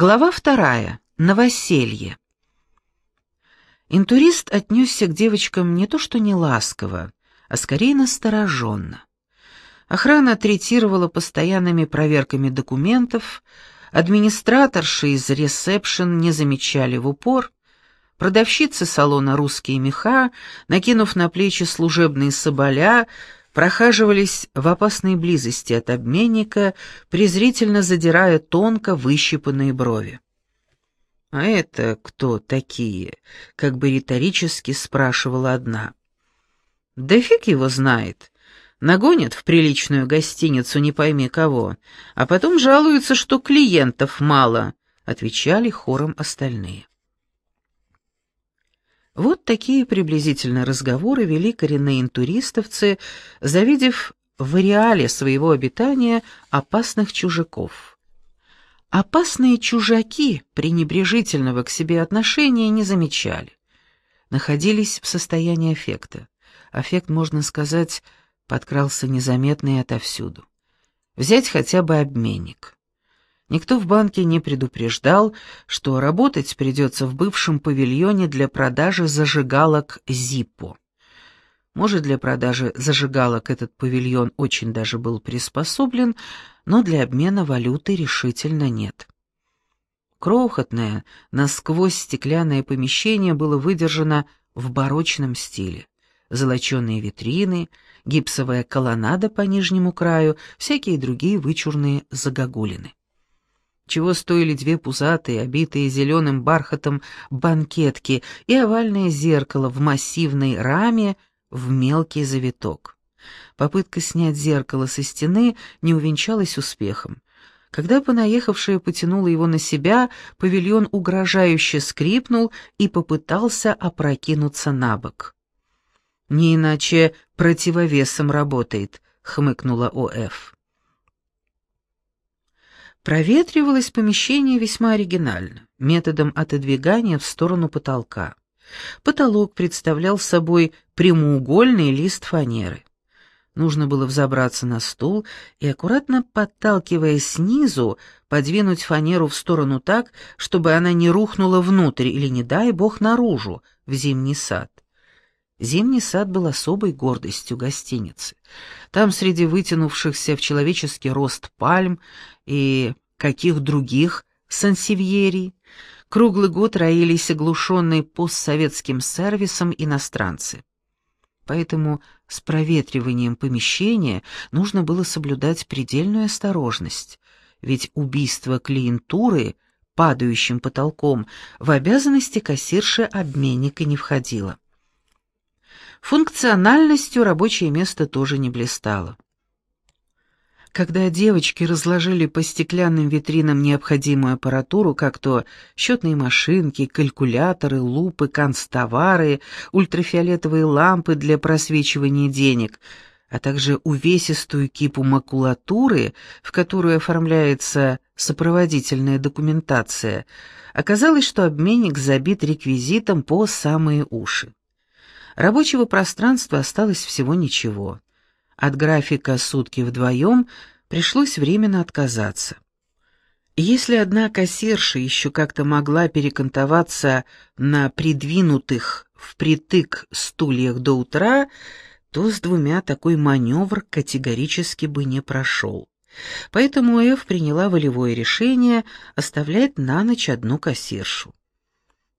Глава вторая. Новоселье. Интурист отнесся к девочкам не то что не ласково, а скорее настороженно. Охрана третировала постоянными проверками документов, администраторши из ресепшн не замечали в упор, продавщицы салона «Русские меха», накинув на плечи служебные соболя, прохаживались в опасной близости от обменника, презрительно задирая тонко выщипанные брови. «А это кто такие?» — как бы риторически спрашивала одна. «Да фиг его знает. Нагонят в приличную гостиницу не пойми кого, а потом жалуются, что клиентов мало», — отвечали хором остальные. Вот такие приблизительно разговоры вели коренные интуристовцы, завидев в ареале своего обитания опасных чужаков. Опасные чужаки пренебрежительного к себе отношения не замечали. Находились в состоянии аффекта. Аффект, можно сказать, подкрался незаметно и отовсюду. Взять хотя бы обменник. Никто в банке не предупреждал, что работать придется в бывшем павильоне для продажи зажигалок «Зиппо». Может, для продажи зажигалок этот павильон очень даже был приспособлен, но для обмена валюты решительно нет. Крохотное, насквозь стеклянное помещение было выдержано в барочном стиле. Золоченые витрины, гипсовая колоннада по нижнему краю, всякие другие вычурные загогулины чего стоили две пузатые, обитые зеленым бархатом банкетки и овальное зеркало в массивной раме в мелкий завиток. Попытка снять зеркало со стены не увенчалась успехом. Когда понаехавшая потянула его на себя, павильон угрожающе скрипнул и попытался опрокинуться на бок. «Не иначе противовесом работает», — хмыкнула О.Ф. Проветривалось помещение весьма оригинально, методом отодвигания в сторону потолка. Потолок представлял собой прямоугольный лист фанеры. Нужно было взобраться на стул и, аккуратно подталкивая снизу, подвинуть фанеру в сторону так, чтобы она не рухнула внутрь или, не дай бог, наружу, в зимний сад. Зимний сад был особой гордостью гостиницы. Там среди вытянувшихся в человеческий рост пальм и каких других сансевьерий круглый год роились оглушенные постсоветским сервисом иностранцы. Поэтому с проветриванием помещения нужно было соблюдать предельную осторожность, ведь убийство клиентуры падающим потолком в обязанности кассирши обменника не входило. Функциональностью рабочее место тоже не блистало. Когда девочки разложили по стеклянным витринам необходимую аппаратуру, как то счетные машинки, калькуляторы, лупы, канцтовары, ультрафиолетовые лампы для просвечивания денег, а также увесистую кипу макулатуры, в которую оформляется сопроводительная документация, оказалось, что обменник забит реквизитом по самые уши. Рабочего пространства осталось всего ничего. От графика «сутки вдвоем» пришлось временно отказаться. Если одна кассирша еще как-то могла перекантоваться на придвинутых впритык стульях до утра, то с двумя такой маневр категорически бы не прошел. Поэтому Эв приняла волевое решение оставлять на ночь одну кассиршу.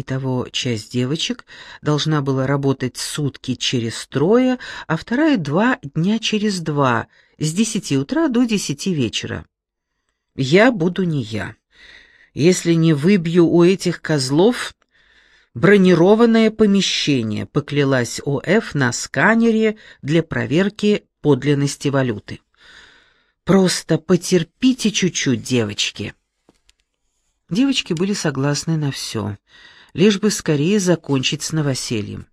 Итого часть девочек должна была работать сутки через трое, а вторая — два дня через два, с десяти утра до десяти вечера. Я буду не я. Если не выбью у этих козлов бронированное помещение, поклялась ОФ на сканере для проверки подлинности валюты. Просто потерпите чуть-чуть, девочки. Девочки были согласны на все — лишь бы скорее закончить с новосельем.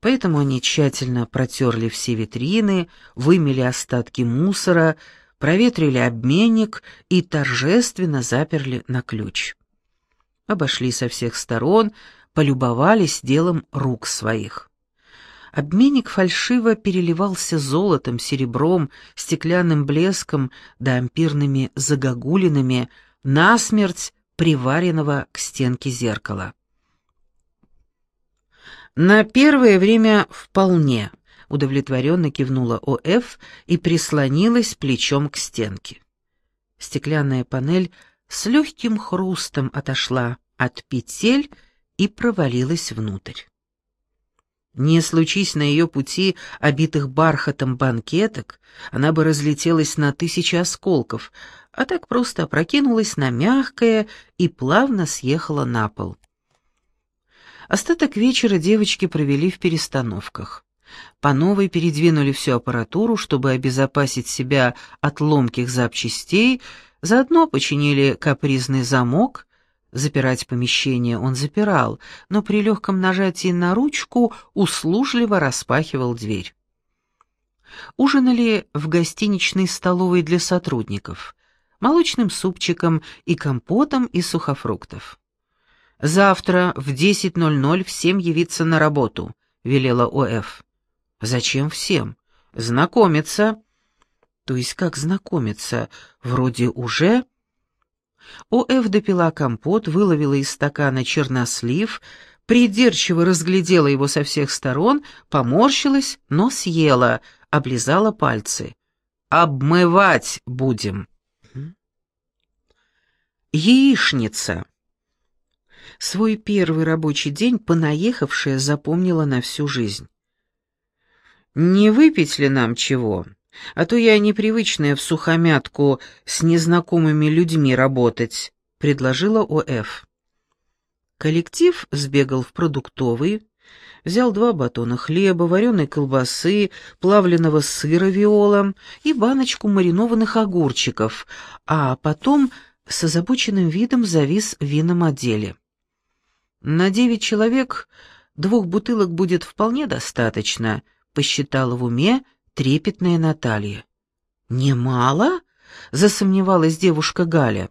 Поэтому они тщательно протерли все витрины, вымели остатки мусора, проветрили обменник и торжественно заперли на ключ. Обошли со всех сторон, полюбовались делом рук своих. Обменник фальшиво переливался золотом, серебром, стеклянным блеском да ампирными загогулинами, насмерть приваренного к стенке зеркала. «На первое время вполне», — удовлетворенно кивнула О.Ф. и прислонилась плечом к стенке. Стеклянная панель с легким хрустом отошла от петель и провалилась внутрь. Не случись на ее пути обитых бархатом банкеток, она бы разлетелась на тысячи осколков, а так просто опрокинулась на мягкое и плавно съехала на пол. Остаток вечера девочки провели в перестановках. По новой передвинули всю аппаратуру, чтобы обезопасить себя от ломких запчастей, заодно починили капризный замок. Запирать помещение он запирал, но при легком нажатии на ручку услужливо распахивал дверь. Ужинали в гостиничной столовой для сотрудников, молочным супчиком и компотом из сухофруктов. «Завтра в 10.00 всем явиться на работу», — велела ОФ. «Зачем всем? Знакомиться». «То есть как знакомиться? Вроде уже...» ОФ допила компот, выловила из стакана чернослив, придирчиво разглядела его со всех сторон, поморщилась, но съела, облизала пальцы. «Обмывать будем». Яичница. Свой первый рабочий день понаехавшая запомнила на всю жизнь. «Не выпить ли нам чего? А то я непривычная в сухомятку с незнакомыми людьми работать», — предложила О.Ф. Коллектив сбегал в продуктовый, взял два батона хлеба, вареной колбасы, плавленного сыра виолом и баночку маринованных огурчиков, а потом с озабоченным видом завис в винном отделе. «На девять человек двух бутылок будет вполне достаточно», — посчитала в уме трепетная Наталья. «Немало?» — засомневалась девушка Галя.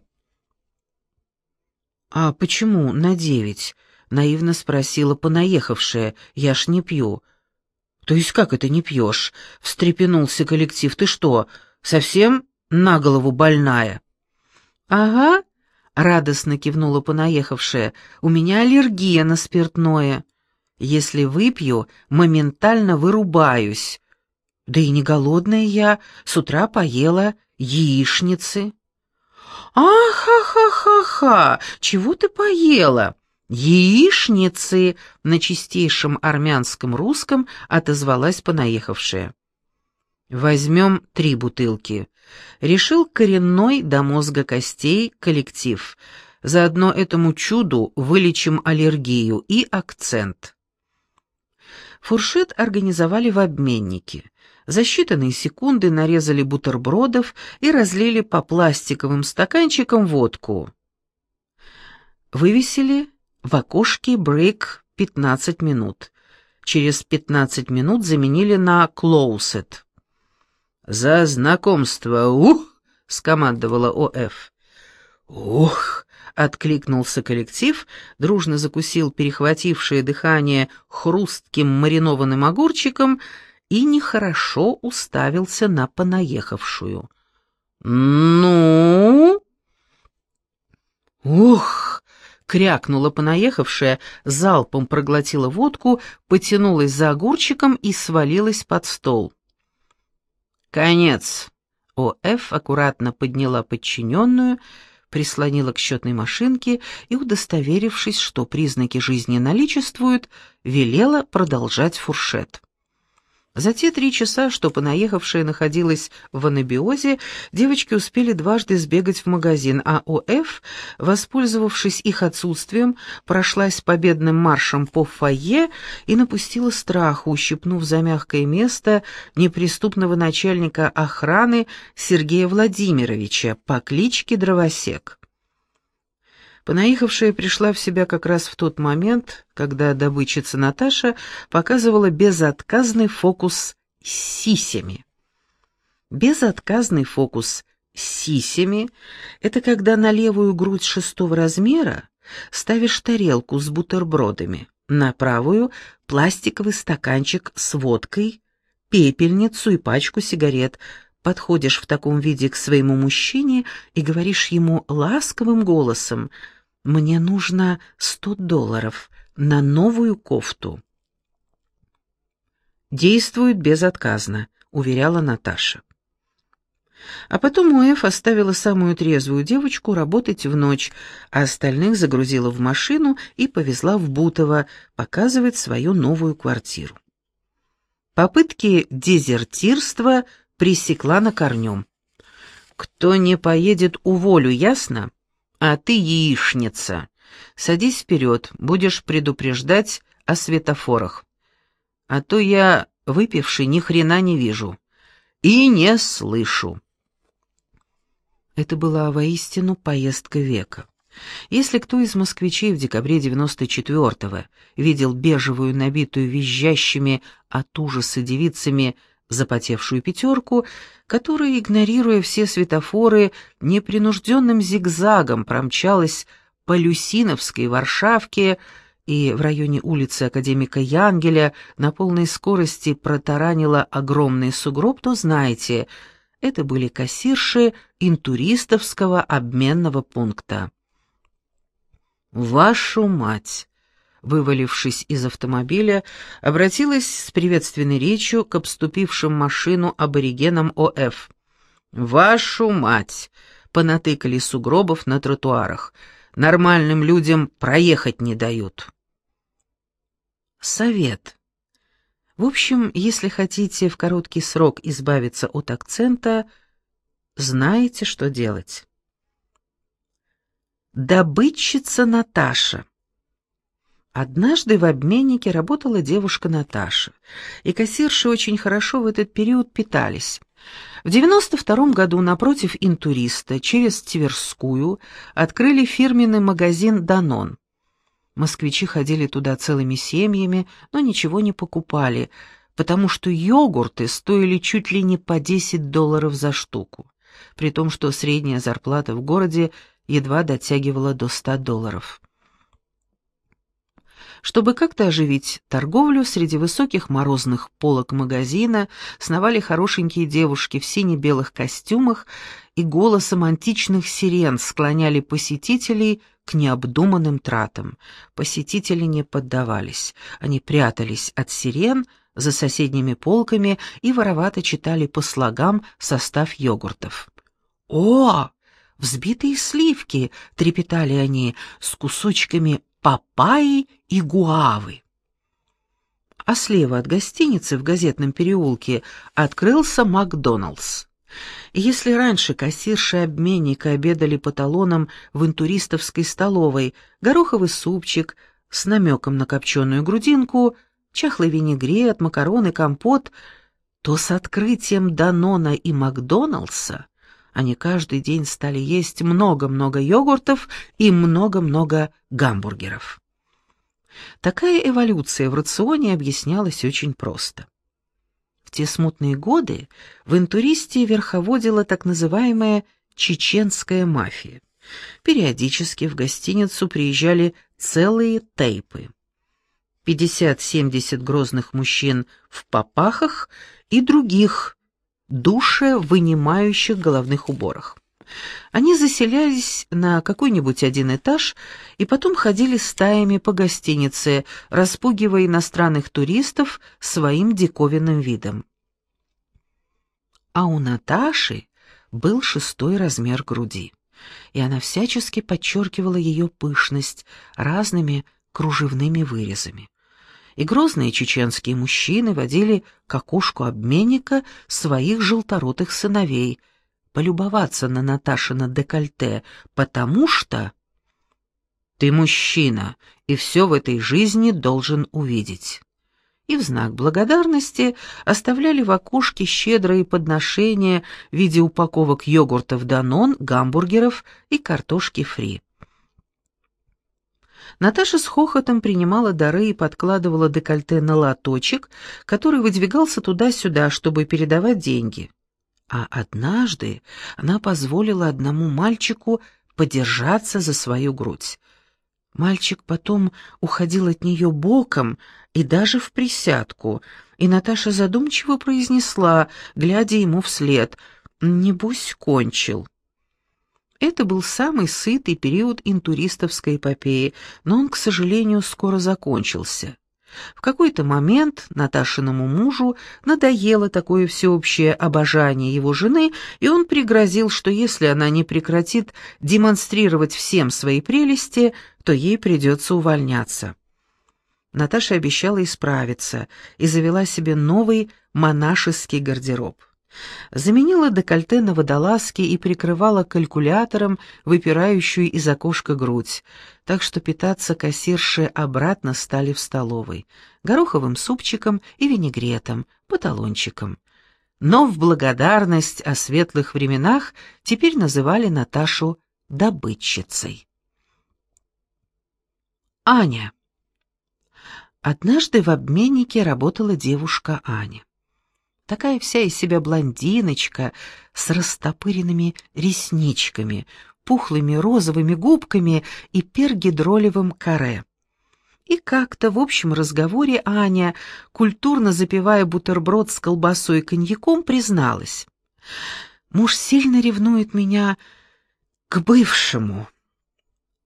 «А почему на девять?» — наивно спросила понаехавшая. «Я ж не пью». «То есть как это не пьешь?» — встрепенулся коллектив. «Ты что, совсем на голову больная?» «Ага», — радостно кивнула понаехавшая, — «у меня аллергия на спиртное. Если выпью, моментально вырубаюсь. Да и не голодная я, с утра поела яичницы». «А-ха-ха-ха-ха! Чего ты поела?» «Яичницы!» — на чистейшем армянском русском отозвалась понаехавшая. «Возьмем три бутылки», — решил коренной до мозга костей коллектив. Заодно этому чуду вылечим аллергию и акцент. Фуршет организовали в обменнике. За считанные секунды нарезали бутербродов и разлили по пластиковым стаканчикам водку. Вывесили в окошке брейк 15 минут. Через 15 минут заменили на «closed». «За знакомство, ух!» — скомандовала ОФ. «Ух!» — откликнулся коллектив, дружно закусил перехватившее дыхание хрустким маринованным огурчиком и нехорошо уставился на понаехавшую. «Ну?» «Ух!» — крякнула понаехавшая, залпом проглотила водку, потянулась за огурчиком и свалилась под стол. «Конец!» О.Ф. аккуратно подняла подчиненную, прислонила к счетной машинке и, удостоверившись, что признаки жизни наличествуют, велела продолжать фуршет. За те три часа, что понаехавшая находилась в анабиозе, девочки успели дважды сбегать в магазин, а ОФ, воспользовавшись их отсутствием, прошлась победным маршем по фойе и напустила страху, ущипнув за мягкое место неприступного начальника охраны Сергея Владимировича по кличке Дровосек. Понаехавшая пришла в себя как раз в тот момент, когда добычица Наташа показывала безотказный фокус с сисями. Безотказный фокус с сисями — это когда на левую грудь шестого размера ставишь тарелку с бутербродами, на правую — пластиковый стаканчик с водкой, пепельницу и пачку сигарет, подходишь в таком виде к своему мужчине и говоришь ему ласковым голосом Мне нужно сто долларов на новую кофту. Действует безотказно, уверяла Наташа. А потом Уэф оставила самую трезвую девочку работать в ночь, а остальных загрузила в машину и повезла в Бутово показывать свою новую квартиру. Попытки дезертирства пресекла на корнем. «Кто не поедет, уволю, ясно? А ты яичница. Садись вперед, будешь предупреждать о светофорах. А то я, выпивший, ни хрена не вижу. И не слышу». Это была воистину поездка века. Если кто из москвичей в декабре 94-го видел бежевую, набитую визжащими от ужаса девицами запотевшую пятерку, которая, игнорируя все светофоры, непринужденным зигзагом промчалась по Люсиновской Варшавке и в районе улицы Академика Янгеля на полной скорости протаранила огромный сугроб, то знаете — это были кассирши интуристовского обменного пункта. «Вашу мать!» Вывалившись из автомобиля, обратилась с приветственной речью к обступившим машину аборигенам ОФ. «Вашу мать!» — понатыкали сугробов на тротуарах. «Нормальным людям проехать не дают». Совет. В общем, если хотите в короткий срок избавиться от акцента, знаете, что делать. Добытчица Наташа. Однажды в обменнике работала девушка Наташа, и кассирши очень хорошо в этот период питались. В 92 году напротив интуриста через Тверскую открыли фирменный магазин «Данон». Москвичи ходили туда целыми семьями, но ничего не покупали, потому что йогурты стоили чуть ли не по 10 долларов за штуку, при том, что средняя зарплата в городе едва дотягивала до 100 долларов. Чтобы как-то оживить торговлю, среди высоких морозных полок магазина сновали хорошенькие девушки в сине-белых костюмах и голосом античных сирен склоняли посетителей к необдуманным тратам. Посетители не поддавались, они прятались от сирен за соседними полками и воровато читали по слогам состав йогуртов. «О, взбитые сливки!» — трепетали они с кусочками папайи и гуавы. А слева от гостиницы в газетном переулке открылся Макдоналдс. Если раньше кассирши обменника обедали по талонам в интуристовской столовой, гороховый супчик с намеком на копченую грудинку, чахлый винегрет, макароны, компот, то с открытием Данона и Макдоналдса они каждый день стали есть много-много йогуртов и много-много гамбургеров. Такая эволюция в рационе объяснялась очень просто те смутные годы в интуристе верховодила так называемая чеченская мафия. Периодически в гостиницу приезжали целые тейпы. 50-70 грозных мужчин в попахах и других, душе вынимающих головных уборах. Они заселялись на какой-нибудь один этаж и потом ходили стаями по гостинице, распугивая иностранных туристов своим диковинным видом. А у Наташи был шестой размер груди, и она всячески подчеркивала ее пышность разными кружевными вырезами. И грозные чеченские мужчины водили к окошку обменника своих желторотых сыновей — полюбоваться на Наташина декольте, потому что... Ты мужчина, и все в этой жизни должен увидеть. И в знак благодарности оставляли в окошке щедрые подношения в виде упаковок йогуртов «Данон», гамбургеров и картошки фри. Наташа с хохотом принимала дары и подкладывала декольте на лоточек, который выдвигался туда-сюда, чтобы передавать деньги. А однажды она позволила одному мальчику подержаться за свою грудь. Мальчик потом уходил от нее боком и даже в присядку, и Наташа задумчиво произнесла, глядя ему вслед, «Небось, кончил». Это был самый сытый период интуристовской эпопеи, но он, к сожалению, скоро закончился. В какой-то момент Наташиному мужу надоело такое всеобщее обожание его жены, и он пригрозил, что если она не прекратит демонстрировать всем свои прелести, то ей придется увольняться. Наташа обещала исправиться и завела себе новый монашеский гардероб. Заменила декольте на водолазки и прикрывала калькулятором выпирающую из окошка грудь, так что питаться кассирши обратно стали в столовой, гороховым супчиком и винегретом, баталончиком. Но в благодарность о светлых временах теперь называли Наташу добытчицей. Аня. Однажды в обменнике работала девушка Аня. Такая вся из себя блондиночка с растопыренными ресничками, пухлыми розовыми губками и пергидролевым каре. И как-то в общем разговоре Аня, культурно запивая бутерброд с колбасой и коньяком, призналась. «Муж сильно ревнует меня к бывшему».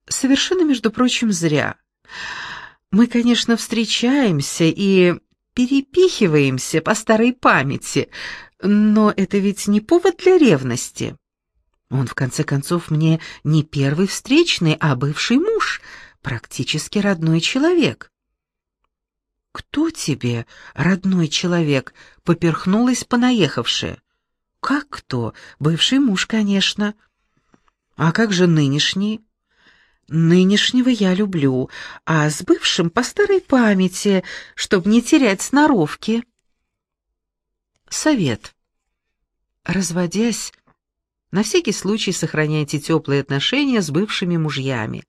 Совершенно, между прочим, зря. Мы, конечно, встречаемся и перепихиваемся по старой памяти, но это ведь не повод для ревности. Он, в конце концов, мне не первый встречный, а бывший муж, практически родной человек. «Кто тебе, родной человек?» — поперхнулась понаехавшая. «Как кто? Бывший муж, конечно». «А как же нынешний?» Нынешнего я люблю, а с бывшим по старой памяти, чтобы не терять сноровки. Совет. Разводясь, на всякий случай сохраняйте теплые отношения с бывшими мужьями.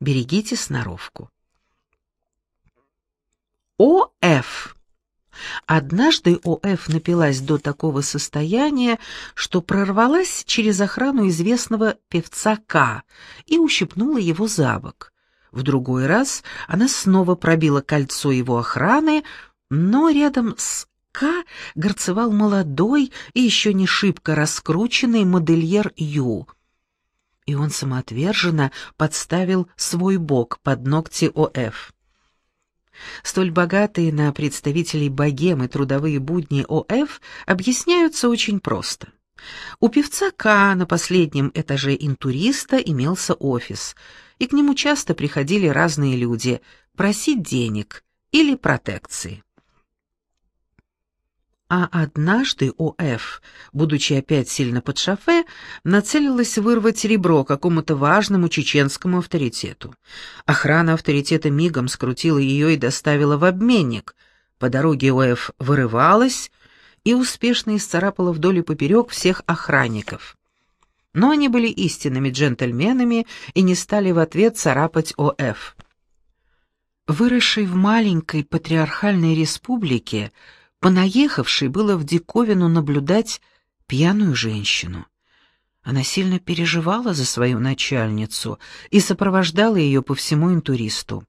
Берегите сноровку. О.Ф. Однажды О.Ф. напилась до такого состояния, что прорвалась через охрану известного певца К. и ущипнула его за бок. В другой раз она снова пробила кольцо его охраны, но рядом с К горцевал молодой и еще не шибко раскрученный модельер Ю. И он самоотверженно подставил свой бок под ногти О.Ф. Столь богатые на представителей богемы трудовые будни ОФ объясняются очень просто. У певца К на последнем этаже интуриста имелся офис, и к нему часто приходили разные люди просить денег или протекции. А однажды О.Ф., будучи опять сильно под шофе, нацелилась вырвать ребро какому-то важному чеченскому авторитету. Охрана авторитета мигом скрутила ее и доставила в обменник. По дороге О.Ф. вырывалась и успешно исцарапала вдоль и поперек всех охранников. Но они были истинными джентльменами и не стали в ответ царапать О.Ф. Выросший в маленькой патриархальной республике, Понаехавшей было в диковину наблюдать пьяную женщину. Она сильно переживала за свою начальницу и сопровождала ее по всему интуристу.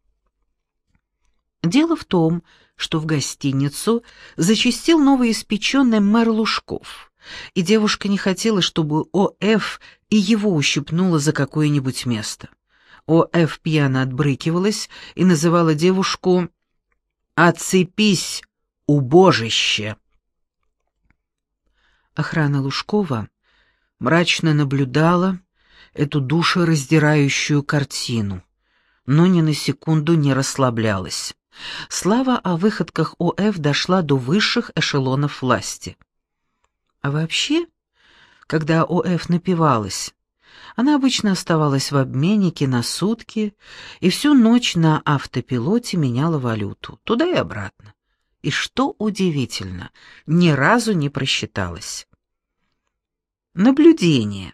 Дело в том, что в гостиницу зачастил новоиспеченный мэр Лужков, и девушка не хотела, чтобы О.Ф. и его ущипнуло за какое-нибудь место. О.Ф. пьяно отбрыкивалась и называла девушку «Отцепись, убожище. Охрана Лужкова мрачно наблюдала эту душераздирающую картину, но ни на секунду не расслаблялась. Слава о выходках ОФ дошла до высших эшелонов власти. А вообще, когда ОФ напивалась, она обычно оставалась в обменнике на сутки и всю ночь на автопилоте меняла валюту, туда и обратно и, что удивительно, ни разу не просчиталась. Наблюдение.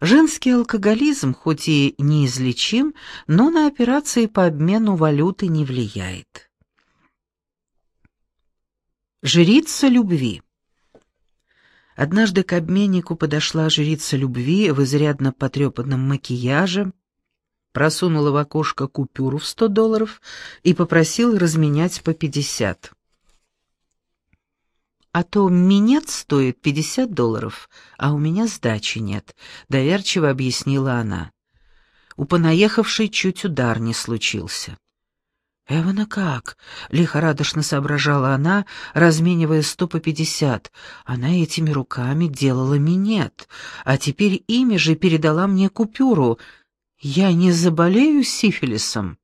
Женский алкоголизм хоть и неизлечим, но на операции по обмену валюты не влияет. Жрица любви. Однажды к обменнику подошла жрица любви в изрядно потрепанном макияже, просунула в окошко купюру в сто долларов и попросила разменять по пятьдесят. «А то минет стоит пятьдесят долларов, а у меня сдачи нет», — доверчиво объяснила она. У понаехавшей чуть удар не случился. «Эвана как?» — лихорадочно соображала она, разменивая сто по пятьдесят. Она этими руками делала минет, а теперь ими же передала мне купюру. «Я не заболею сифилисом?»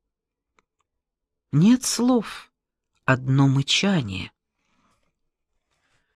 Нет слов, одно мычание.